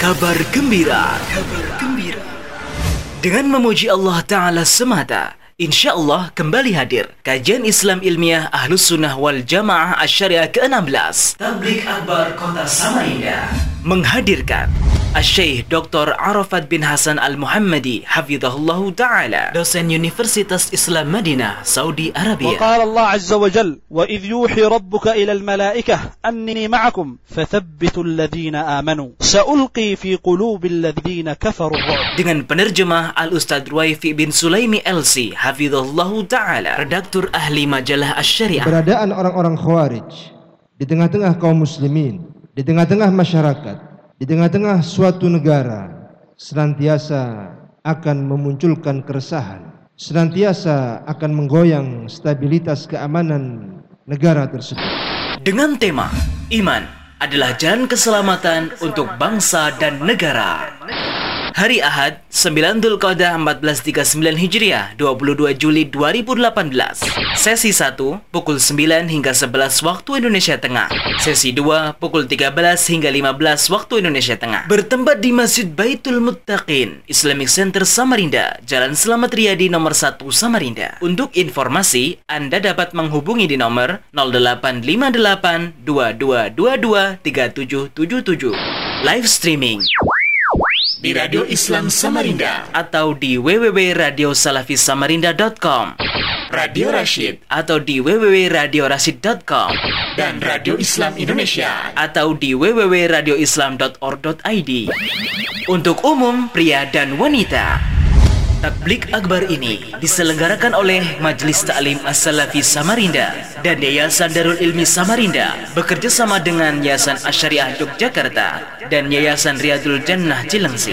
Kabar gembira. Kabar gembira. Dengan memuji Allah Ta'ala semata, Insya Allah kembali hadir Kajian Islam Ilmiah Ahlus Sunnah Wal Jamaah Asyariah ke-16 Tablik Akbar Kota Samarinda Menghadirkan Asy-Syaikh Dr. Arafat bin Hasan Al-Muhammadi Hafizahullah Ta'ala Dosen Universitas Islam Madinah, Saudi Arabia وقال الله عز وجل وإذ يوحي ربك إلى الملائكة أني معكم فثبتوا الذين آمنوا سألقي في قلوب الذين كفروا الرعب Dengan penerjemah Al-Ustadz Ruwaifi bin Sulaimi LC Hafizahullah Ta'ala Redaktur Ahli Majalah Asy-Syariah keberadaan orang-orang khawarij di tengah-tengah kaum muslimin, di tengah-tengah masyarakat, di tengah-tengah suatu negara senantiasa akan memunculkan keresahan, senantiasa akan menggoyang stabilitas keamanan negara tersebut. Dengan tema Iman adalah jalan keselamatan untuk bangsa dan negara. Hari Ahad, 9 Dzulqa'dah 1439 Hijriah, 22 Juli 2018. Sesi 1 pukul 9 hingga 11 waktu Indonesia Tengah. Sesi 2 pukul 13 hingga 15 waktu Indonesia Tengah. Bertempat di Masjid Baitul Muttaqin, Islamic Center Samarinda, Jalan Selamat Riyadi nomor 1 Samarinda. Untuk informasi, Anda dapat menghubungi di nomor 0858 2222 3777. Live streaming di Radio Islam Samarinda. Atau di www.radiosalafisamarinda.com Radio Rashid. Atau di www.radiorasid.com dan Radio Islam Indonesia. Atau di www.radioislam.org.id Untuk umum, pria dan wanita Tablik Akbar ini diselenggarakan oleh Majelis Ta'lim As-Salafi Samarinda dan Yayasan Darul Ilmi Samarinda bekerja sama dengan Yayasan Asyariah Yogyakarta dan Yayasan Riyadul Jannah Cilengsi.